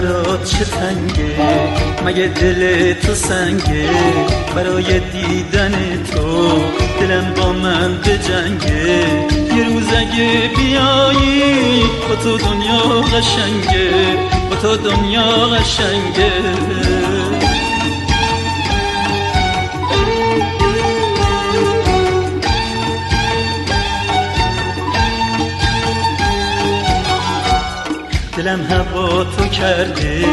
برات چه تنگه؟ مگه دل تو سنگه؟ برای دیدن تو دلم با من جنگه. یه روز اگه بیایی با تو دنیا قشنگه. با تو دنیا قشنگه. دلم هوا تو کرده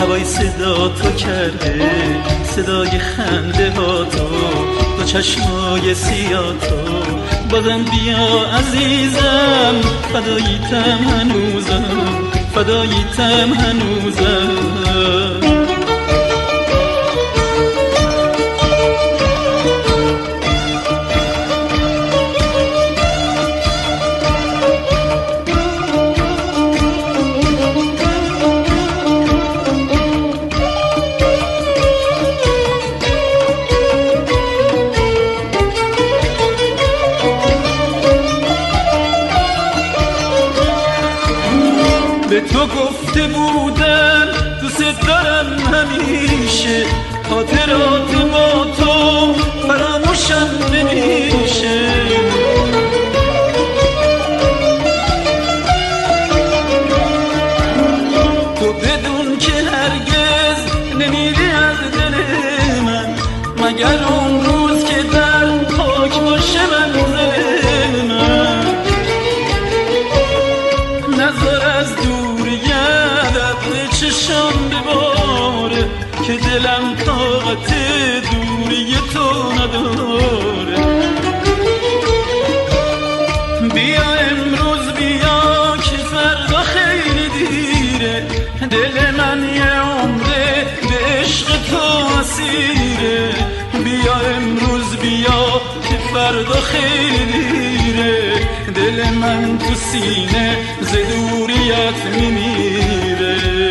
هوای صدا تو کرده صدای خنده ها تو دو چشمای سیاه تو. بازم بیا عزیزم فداییتم هنوزم فداییتم هنوزم. تو گفته بودم دوست دارم همیشه. خاطرات با تو فراموشم نمیشه. تو بدون که هرگز نمیری از دل من مگر اون روز چشم بباره که دلم طاقت دوری تو نداره. بیا امروز بیا که فردا خیلی دیره. دل من یه عمره به عشق تو اسیره. بیا امروز بیا که فردا خیلی دیره. دل من تو سینه ز دوریت میمیره.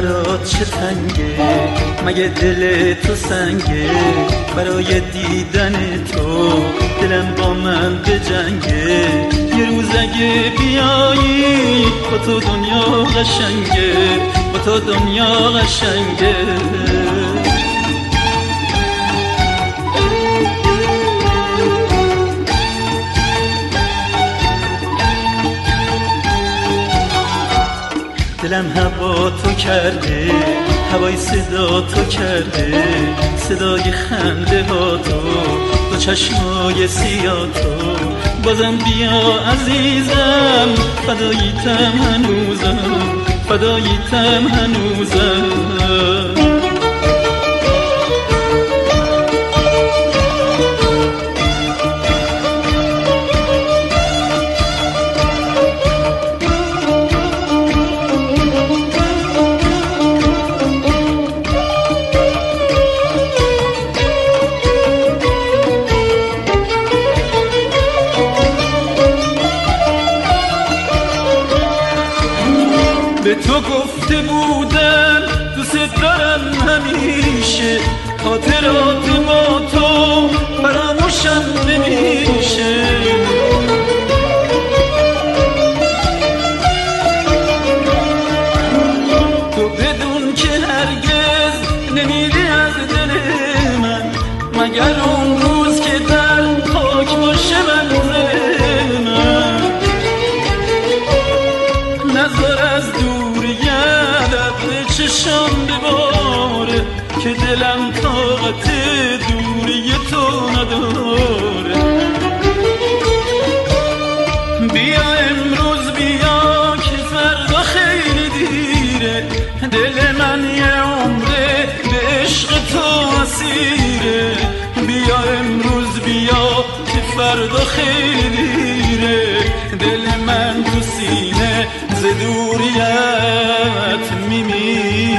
برات چه تنگه؟ مگه دل تو سنگه؟ برای دیدن تو دلم با من به جنگه. یه روز اگه بیایی با تو دنیا قشنگه. با تو دنیا قشنگه. دلم هوا تو کرده هوای صدا تو کرده صدای خنده ها تو دو چشمای سیاه تو. بازم بیا عزیزم فداییتم هنوزم فداییتم هنوزم. به تو گفته بودم دوست دارم همیشه. خاطرات با تو فراموشم نمیشه. تو بدون چشم بباره که دلم طاقت دوری تو نداره. بیا امروز بیا که فردا خیلی دیره. دل من یه عمره به عشق تو اسیره. بیا امروز بیا که فردا خیلی دیره. دل من تو سینه ز دوریت me.